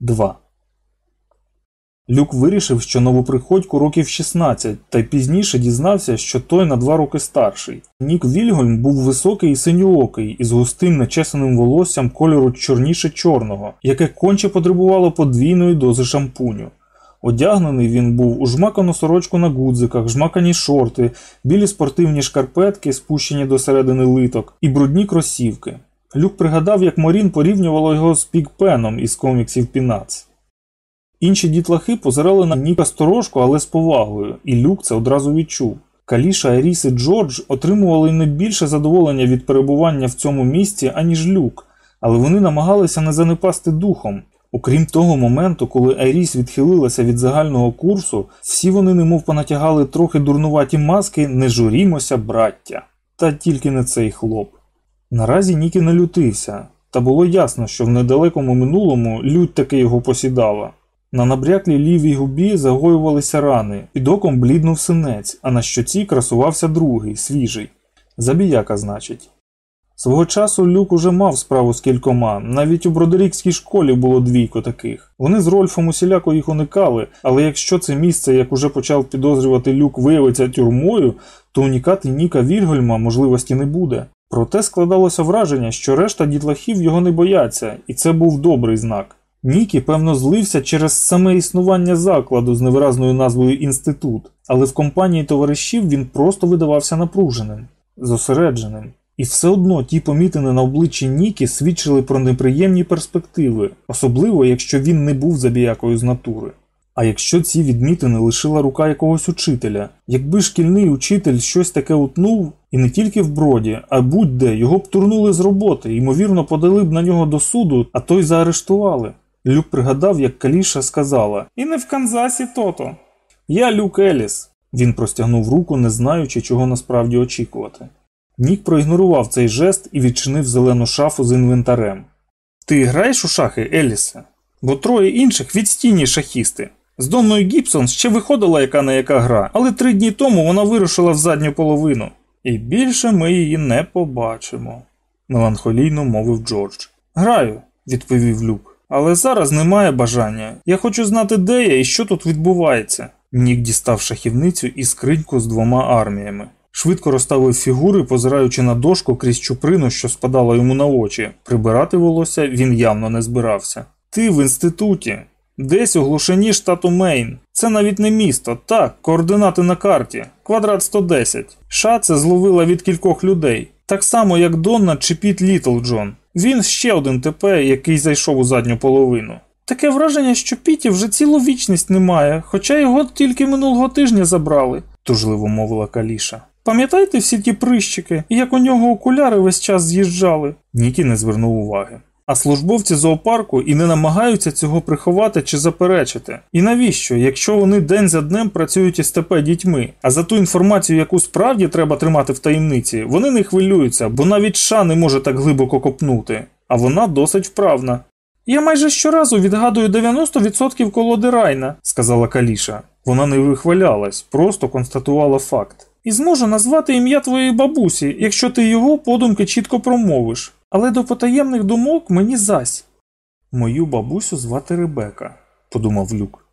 2. Люк вирішив, що новоприходьку років 16, та й пізніше дізнався, що той на два роки старший. Нік Вільгольм був високий і синьоокий, із густим нечесаним волоссям кольору чорніше чорного, яке конче потребувало подвійної дози шампуню. Одягнений він був у жмакану сорочку на гудзиках, жмакані шорти, білі спортивні шкарпетки, спущені до середини литок, і брудні кросівки. Люк пригадав, як Морін порівнювало його з Пікпеном із коміксів Пінац. Інші дітлахи позирали на Ніка сторожко, але з повагою, і Люк це одразу відчув. Каліша, Айріс і Джордж отримували не більше задоволення від перебування в цьому місці, аніж Люк, але вони намагалися не занепасти духом. Окрім того моменту, коли Айріс відхилилася від загального курсу, всі вони немов понатягали трохи дурнуваті маски не журімося, браття. Та тільки не цей хлоп. Наразі Нікі не лютився, та було ясно, що в недалекому минулому лють таки його посідала. На набряклій лівій губі загоювалися рани, під оком бліднув синець, а на щоці красувався другий, свіжий. Забіяка, значить. Свого часу Люк уже мав справу з кількома, навіть у бродерікській школі було двійко таких. Вони з Рольфом усіляко їх уникали, але якщо це місце, як уже почав підозрювати Люк, виявиться тюрмою, то унікати Ніка Вільгольма можливості не буде. Проте складалося враження, що решта дітлахів його не бояться, і це був добрий знак. Нікі, певно, злився через саме існування закладу з невиразною назвою інститут, але в компанії товаришів він просто видавався напруженим, зосередженим. І все одно ті помітини на обличчі Нікі свідчили про неприємні перспективи, особливо якщо він не був забіякою з натури. А якщо ці відмітини лишила рука якогось учителя, якби шкільний учитель щось таке утнув, і не тільки в броді, а будь-де його б турнули з роботи, ймовірно, подали б на нього до суду, а той заарештували. Люк пригадав, як Каліша сказала І не в Канзасі тото. Я Люк Еліс. Він простягнув руку, не знаючи, чого насправді очікувати. Нік проігнорував цей жест і відчинив зелену шафу з інвентарем. Ти граєш у шахи, Елісе? Бо троє інших відстійні шахісти. З Донною Гібсон ще виходила яка не яка гра, але три дні тому вона вирушила в задню половину. І більше ми її не побачимо, меланхолійно мовив Джордж. Граю, відповів Люк. Але зараз немає бажання. Я хочу знати, де я і що тут відбувається. Нік дістав шахівницю і скриньку з двома арміями. Швидко розставив фігури, позираючи на дошку крізь чуприну, що спадала йому на очі. Прибирати волосся він явно не збирався. Ти в інституті, десь у глушині штату Мейн. Це навіть не місто, так, координати на карті, квадрат 110. Ша це зловила від кількох людей, так само як Донна чи Піт Літлджон. Він ще один ТП, який зайшов у задню половину. Таке враження, що Піті вже цілу вічність немає, хоча його тільки минулого тижня забрали, тужливо мовила Каліша. Пам'ятаєте всі ті прищики, як у нього окуляри весь час з'їжджали? Нікі не звернув уваги. А службовці зоопарку і не намагаються цього приховати чи заперечити. І навіщо, якщо вони день за днем працюють із ТП дітьми, а за ту інформацію, яку справді треба тримати в таємниці, вони не хвилюються, бо навіть ша не може так глибоко копнути, а вона досить вправна. Я майже щоразу відгадую 90% колоди Райна, сказала Каліша. Вона не вихвалялась, просто констатувала факт. І зможу назвати ім'я твоєї бабусі, якщо ти його подумки чітко промовиш. Але до потаємних думок мені зась. Мою бабусю звати Ребека, подумав Люк.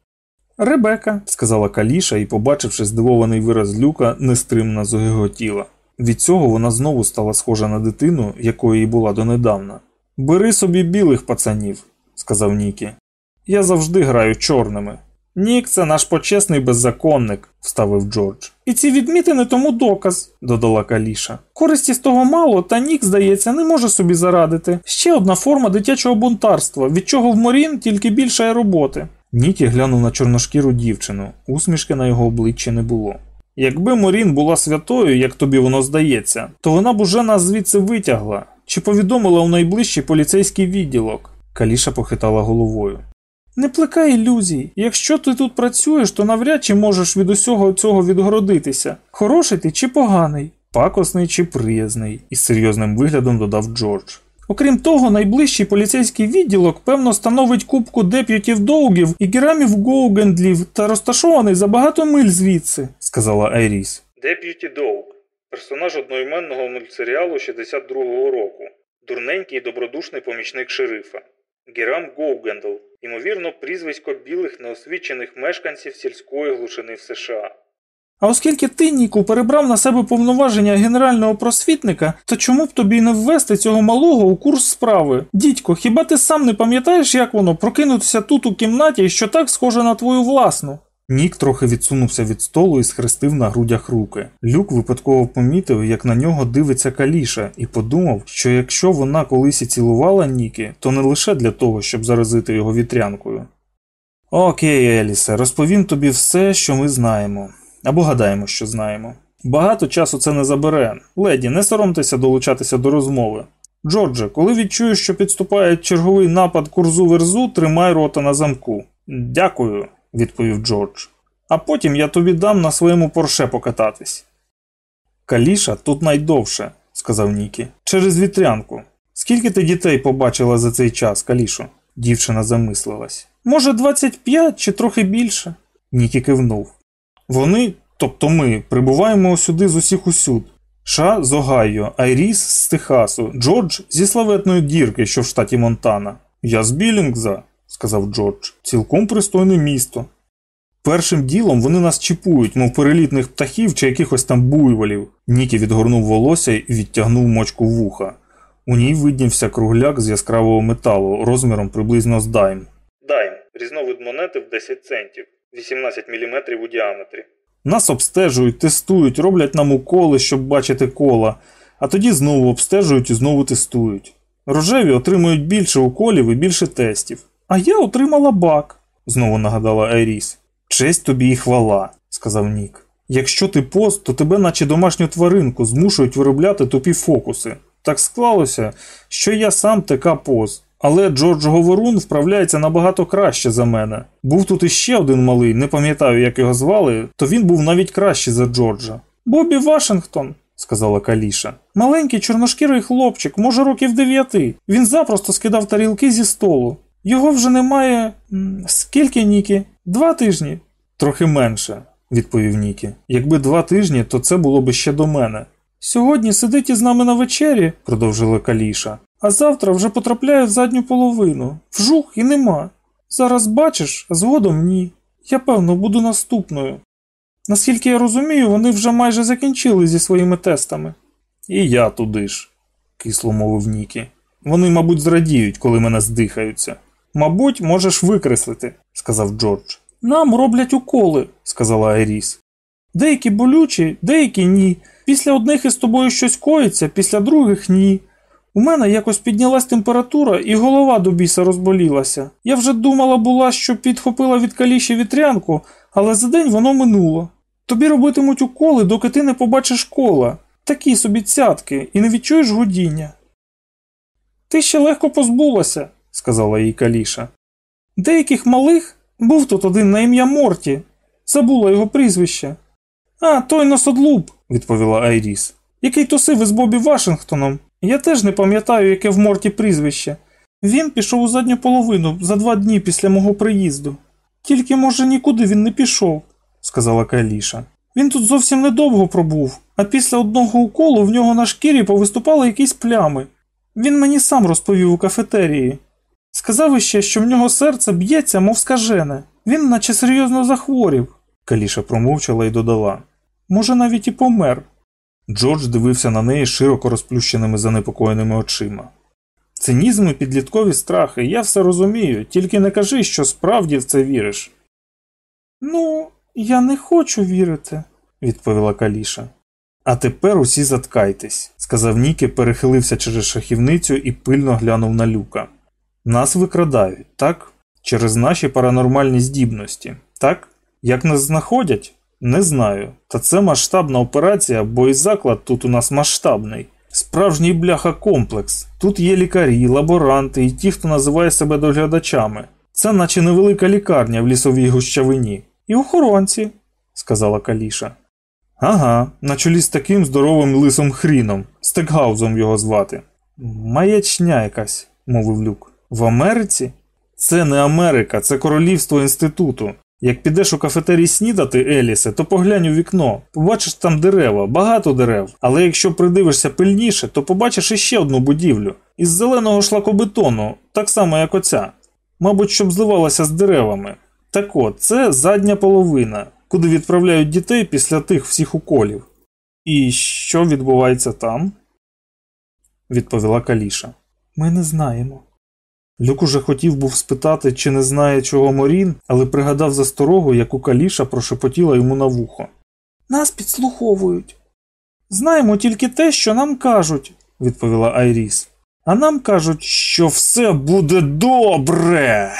Ребека, сказала Каліша і, побачивши здивований вираз люка, нестримно загиготіла. Від цього вона знову стала схожа на дитину, якою їй була донедавна. Бери собі білих пацанів, сказав Нікі. Я завжди граю чорними. Нік, це наш почесний беззаконник, вставив Джордж. І ці відмітини тому доказ, додала Каліша. Користі з того мало, та Нік, здається, не може собі зарадити. Ще одна форма дитячого бунтарства, від чого в Морін тільки більше роботи. Нікі глянув на чорношкіру дівчину, усмішки на його обличчі не було. Якби Морін була святою, як тобі воно здається, то вона б уже нас звідси витягла чи повідомила у найближчий поліцейський відділок. Каліша похитала головою. Не плекай ілюзій. Якщо ти тут працюєш, то навряд чи можеш від усього цього відгородитися. Хороший ти чи поганий, пакосний чи приязний, із серйозним виглядом додав Джордж. Окрім того, найближчий поліцейський відділок, певно, становить купку деп'ютів доугів і герамів гоугендлів та розташований за багато миль звідси, сказала Айріс. Деп'юті Доуг персонаж одноіменного мультсеріалу 62-го року, дурненький і добродушний помічник шерифа. Герам Гоугендл ймовірно, прізвисько білих неосвічених мешканців сільської глушини в США. А оскільки ти, Ніку, перебрав на себе повноваження генерального просвітника, то чому б тобі не ввести цього малого у курс справи? Дідько, хіба ти сам не пам'ятаєш, як воно прокинутися тут у кімнаті, що так схоже на твою власну? Нік трохи відсунувся від столу і схрестив на грудях руки. Люк випадково помітив, як на нього дивиться каліша, і подумав, що якщо вона колись і цілувала Нікі, то не лише для того, щоб заразити його вітрянкою. Окей, Елісе, розповім тобі все, що ми знаємо. Або гадаємо, що знаємо. Багато часу це не забере. Леді, не соромтеся долучатися до розмови. Джордже, коли відчуєш, що підступає черговий напад курзу верзу, тримай рота на замку. Дякую, відповів Джордж. А потім я тобі дам на своєму порше покататись. Каліша тут найдовше, сказав Нікі. Через вітрянку. Скільки ти дітей побачила за цей час, Калішо? Дівчина замислилась. Може, 25 чи трохи більше? Нікі кивнув. Вони, тобто ми, прибуваємо сюди з усіх усюд. Ша з Огайо, Айріс з Техасу, Джордж зі славетної дірки, що в штаті Монтана. Я з Білінгза, сказав Джордж. Цілком пристойне місто. Першим ділом вони нас чіпують, мов перелітних птахів чи якихось там буйволів. Нікі відгорнув волосся і відтягнув мочку вуха. У ній виднівся кругляк з яскравого металу розміром приблизно з дайм. Дайм різновид монети в 10 центів, 18 мм у діаметрі. Нас обстежують, тестують, роблять нам уколи, щоб бачити кола, а тоді знову обстежують і знову тестують. Рожеві отримують більше уколів і більше тестів. А я отримала бак, знову нагадала Айріс. Честь тобі і хвала, сказав Нік. Якщо ти пост, то тебе, наче домашню тваринку, змушують виробляти тупі фокуси. Так склалося, що я сам ТК пост. Але Джордж Говорун вправляється набагато краще за мене. Був тут іще один малий, не пам'ятаю, як його звали, то він був навіть кращий за Джорджа. Бобі Вашингтон, сказала Каліша. Маленький чорношкірий хлопчик, може років дев'яти. Він запросто скидав тарілки зі столу. Його вже немає. Скільки Нікі? Два тижні. Трохи менше, відповів Нікі. Якби два тижні, то це було б ще до мене. Сьогодні сидить із нами на вечері, продовжила Каліша. А завтра вже потрапляє в задню половину. Вжух і нема. Зараз бачиш, а згодом ні. Я певно буду наступною. Наскільки я розумію, вони вже майже закінчили зі своїми тестами. І я туди ж, кисло мовив Нікі. Вони, мабуть, зрадіють, коли мене здихаються. Мабуть, можеш викреслити, сказав Джордж. Нам роблять уколи, сказала Айріс. Деякі болючі, деякі ні. Після одних із тобою щось коїться, після других ні. У мене якось піднялась температура і голова до біса розболілася. Я вже думала була, що підхопила від каліші вітрянку, але за день воно минуло. Тобі робитимуть уколи, доки ти не побачиш кола. Такі собі цятки, і не відчуєш гудіння. Ти ще легко позбулася, сказала їй каліша. Деяких малих був тут один на ім'я Морті. Забула його прізвище. А, той носодлуб, відповіла Айріс. Який тусив із Бобі Вашингтоном. Я теж не пам'ятаю, яке в Морті прізвище. Він пішов у задню половину за два дні після мого приїзду. Тільки, може, нікуди він не пішов, сказала Каліша. Він тут зовсім недовго пробув, а після одного уколу в нього на шкірі повиступали якісь плями. Він мені сам розповів у кафетерії. Сказав іще, що в нього серце б'ється, мов скажене. Він наче серйозно захворів. Каліша промовчала і додала. Може, навіть і помер. Джордж дивився на неї широко розплющеними занепокоєними очима. Цинізм і підліткові страхи, я все розумію, тільки не кажи, що справді в це віриш. Ну, я не хочу вірити, відповіла Каліша. А тепер усі заткайтесь, сказав Нікі, перехилився через шахівницю і пильно глянув на люка. Нас викрадають, так? Через наші паранормальні здібності, так? Як нас знаходять? Не знаю. Та це масштабна операція, бо і заклад тут у нас масштабний. Справжній бляха комплекс. Тут є лікарі, лаборанти і ті, хто називає себе доглядачами. Це наче невелика лікарня в лісовій гущавині. І охоронці, сказала Каліша. Ага, на чолі з таким здоровим лисом хріном, стекгаузом його звати. Маячня якась, мовив люк. В Америці? Це не Америка, це королівство інституту. Як підеш у кафетерій снідати, Елісе, то поглянь у вікно. Побачиш там дерева, багато дерев. Але якщо придивишся пильніше, то побачиш іще одну будівлю із зеленого шлакобетону, так само, як оця. Мабуть, щоб зливалася з деревами. Так от, це задня половина, куди відправляють дітей після тих всіх уколів. І що відбувається там? відповіла Каліша. Ми не знаємо. Люк уже хотів був спитати, чи не знає чого Морін, але пригадав засторогу, яку Каліша прошепотіла йому на вухо. Нас підслуховують. Знаємо тільки те, що нам кажуть, відповіла Айріс. а нам кажуть, Що все буде добре.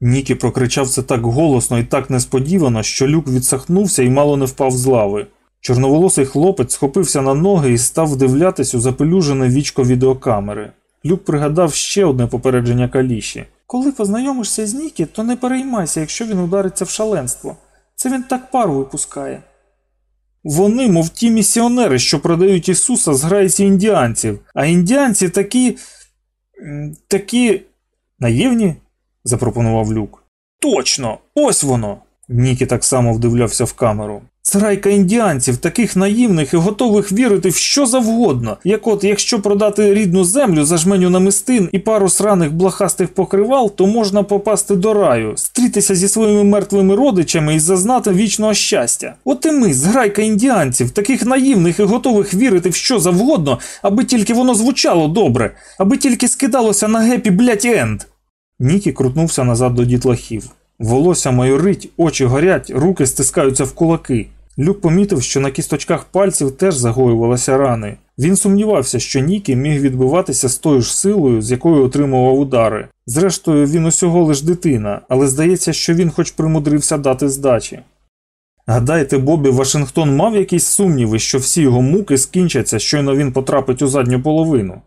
Нікі прокричав це так голосно і так несподівано, що люк відсахнувся і мало не впав з лави. Чорноволосий хлопець схопився на ноги і став вдивлятись у запелюжене вічко відеокамери. Люк пригадав ще одне попередження каліші. коли познайомишся з Нікі, то не переймайся, якщо він удариться в шаленство. Це він так пару випускає. Вони, мов ті місіонери, що продають Ісуса з грайці індіанців, а індіанці такі. такі. наївні? запропонував люк. Точно, ось воно. Нікі так само вдивлявся в камеру. Зграйка індіанців, таких наївних і готових вірити в що завгодно, як от якщо продати рідну землю за жменю намистин і пару сраних блахастих покривал, то можна попасти до раю, стрітися зі своїми мертвими родичами і зазнати вічного щастя. От і ми, зграйка індіанців, таких наївних і готових вірити в що завгодно, аби тільки воно звучало добре, аби тільки скидалося на гепі блять енд. Нікі крутнувся назад до дітлахів. Волосся майорить, очі горять, руки стискаються в кулаки. Люк помітив, що на кісточках пальців теж загоювалися рани. Він сумнівався, що Нікі міг відбиватися з тою ж силою, з якою отримував удари. Зрештою, він усього лиш дитина, але здається, що він хоч примудрився дати здачі. Гадаєте, Бобі Вашингтон мав якісь сумніви, що всі його муки скінчаться, щойно він потрапить у задню половину.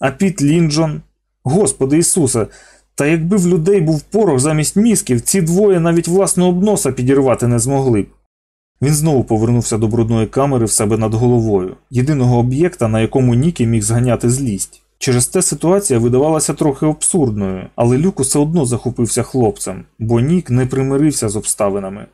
А Піт Лінджон? Господи Ісусе, та якби в людей був порох замість мізків, ці двоє навіть власного обноса підірвати не змогли б. Він знову повернувся до брудної камери в себе над головою, єдиного об'єкта, на якому Нікі міг зганяти злість. Через те ситуація видавалася трохи абсурдною, але Люк усе одно захопився хлопцем, бо Нік не примирився з обставинами.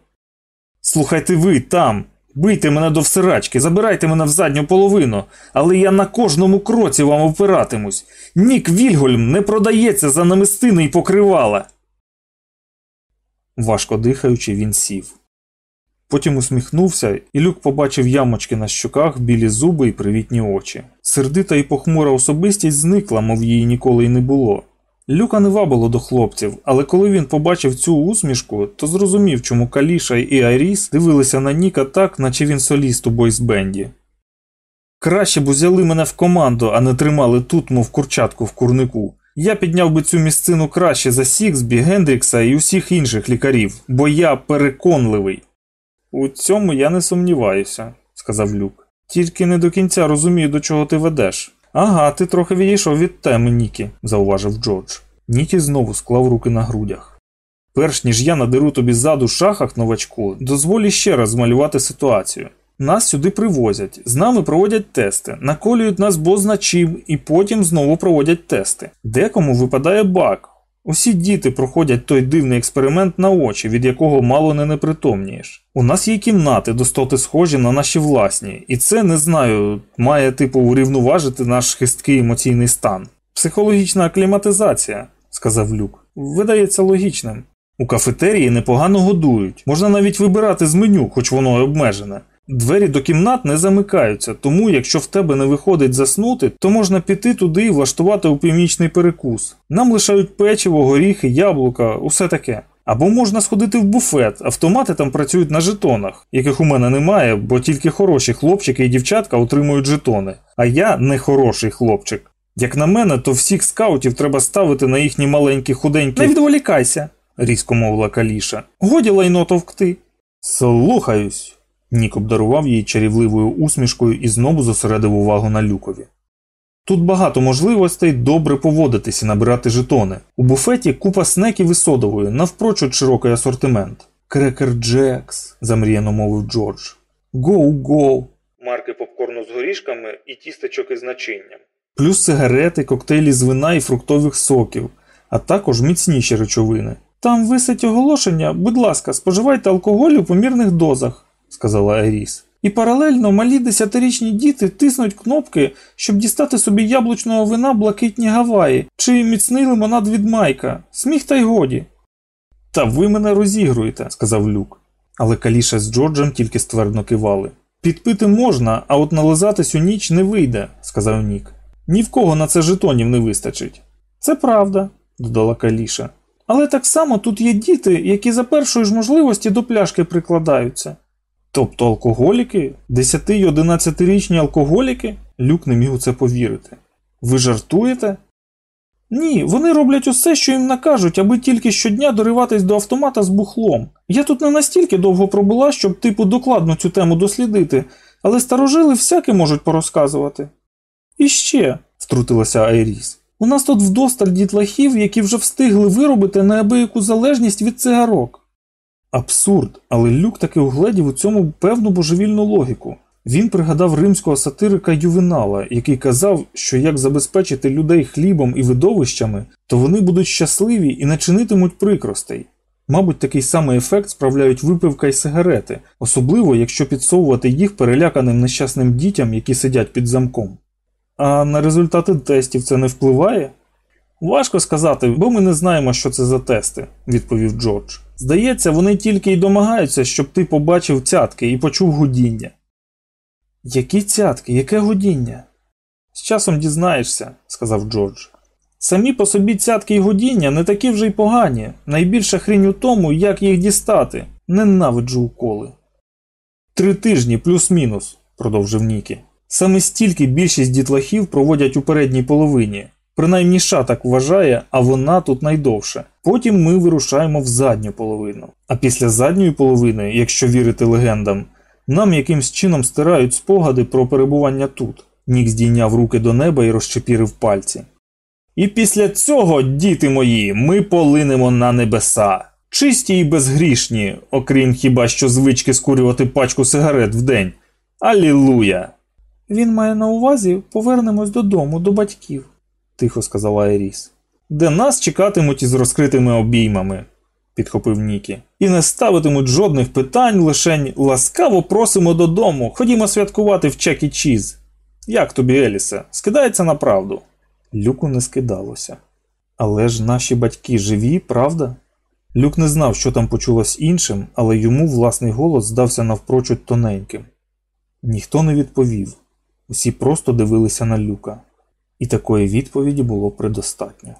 Слухайте ви там, бийте мене до всирачки, забирайте мене в задню половину, але я на кожному кроці вам опиратимусь. Нік Вільгольм не продається за намистини і покривала. Важко дихаючи, він сів. Потім усміхнувся, і Люк побачив ямочки на щоках, білі зуби і привітні очі. Сердита і похмура особистість зникла, мов її ніколи й не було. Люка не вабило до хлопців, але коли він побачив цю усмішку, то зрозумів, чому Каліша і Айріс дивилися на Ніка так, наче він соліст у бойсбенді. Краще б узяли мене в команду, а не тримали тут, мов курчатку в курнику. Я підняв би цю місцину краще за Сіксбі, Гендрікса і усіх інших лікарів, бо я переконливий. У цьому я не сумніваюся, сказав Люк. Тільки не до кінця розумію, до чого ти ведеш. Ага, ти трохи відійшов від теми, Нікі, зауважив Джордж. Нікі знову склав руки на грудях. Перш ніж я надеру тобі ззаду шахах, новачку, дозволі ще раз змалювати ситуацію. Нас сюди привозять, з нами проводять тести, наколюють нас бозна чим і потім знову проводять тести. Декому випадає бак. Усі діти проходять той дивний експеримент на очі, від якого мало не непритомнієш. У нас є кімнати, достоти схожі на наші власні, і це не знаю, має типу урівноважити наш хисткий емоційний стан. Психологічна акліматизація, сказав Люк. Видається логічним. У кафетерії непогано годують, можна навіть вибирати з меню, хоч воно й обмежене. Двері до кімнат не замикаються, тому якщо в тебе не виходить заснути, то можна піти туди і влаштувати у північний перекус. Нам лишають печиво, горіхи, яблука, усе таке. Або можна сходити в буфет, автомати там працюють на жетонах, яких у мене немає, бо тільки хороші хлопчики і дівчатка отримують жетони. А я не хороший хлопчик. Як на мене, то всіх скаутів треба ставити на їхні маленькі худенькі. Не відволікайся, різко мовила Каліша. годі лайно товкти. Слухаюсь. Нік обдарував її чарівливою усмішкою і знову зосередив увагу на люкові. Тут багато можливостей добре поводитися і набирати жетони. У буфеті купа снеків і содової, навпрочуд широкий асортимент. Крекер Джекс, замріяно мовив Джордж. Гоу-гоу. Марки попкорну з горішками і тістечок із начинням. Плюс сигарети, коктейлі з вина і фруктових соків, а також міцніші речовини. Там висить оголошення, будь ласка, споживайте алкоголь у помірних дозах. сказала Айріс. І паралельно малі десятирічні діти тиснуть кнопки, щоб дістати собі яблучного вина блакитні Гаваї чи міцний лимонад від Майка. Сміх та й годі. Та ви мене розігруєте, сказав Люк. Але Каліша з Джорджем тільки ствердно кивали. Підпити можна, а от нализатись у ніч не вийде, сказав Нік. Ні в кого на це жетонів не вистачить. Це правда, додала Каліша. Але так само тут є діти, які за першої ж можливості до пляшки прикладаються. Тобто алкоголіки? 10 й 11-річні алкоголіки? Люк не міг у це повірити. Ви жартуєте? Ні, вони роблять усе, що їм накажуть, аби тільки щодня дориватись до автомата з бухлом. Я тут не настільки довго пробула, щоб типу докладно цю тему дослідити, але старожили всяке можуть порозказувати. І ще, втрутилася Айріс. У нас тут вдосталь дітлахів, які вже встигли виробити неабияку залежність від цигарок. Абсурд, але Люк таки угледів у цьому певну божевільну логіку. Він пригадав римського сатирика Ювенала, який казав, що як забезпечити людей хлібом і видовищами, то вони будуть щасливі і не чинитимуть прикростей. Мабуть, такий самий ефект справляють випивка й сигарети, особливо якщо підсовувати їх переляканим нещасним дітям, які сидять під замком. А на результати тестів це не впливає? Важко сказати, бо ми не знаємо, що це за тести, відповів Джордж. Здається, вони тільки й домагаються, щоб ти побачив цятки і почув гудіння. Які цятки, яке гудіння? З часом дізнаєшся, сказав Джордж. Самі по собі цятки й гудіння не такі вже й погані. Найбільша хрінь у тому, як їх дістати. Ненавиджу уколи. Три тижні плюс-мінус, продовжив Нікі. Саме стільки більшість дітлахів проводять у передній половині. Принаймні ша так вважає, а вона тут найдовше. Потім ми вирушаємо в задню половину. А після задньої половини, якщо вірити легендам, нам якимсь чином стирають спогади про перебування тут. Нік здійняв руки до неба і розчепірив пальці. І після цього, діти мої, ми полинемо на небеса. Чисті і безгрішні, окрім хіба що звички скурювати пачку сигарет в день. Алілуя! Він має на увазі повернемось додому, до батьків, тихо сказала Еріс. Де нас чекатимуть із розкритими обіймами, підхопив Нікі. І не ставитимуть жодних питань, лишень ласкаво просимо додому, ходімо святкувати в Чекі Чіз. Як тобі, Елісе, скидається на правду? Люку не скидалося. Але ж наші батьки живі, правда? Люк не знав, що там почулось іншим, але йому власний голос здався навпрочуд тоненьким. Ніхто не відповів, усі просто дивилися на люка, і такої відповіді було предостатньо.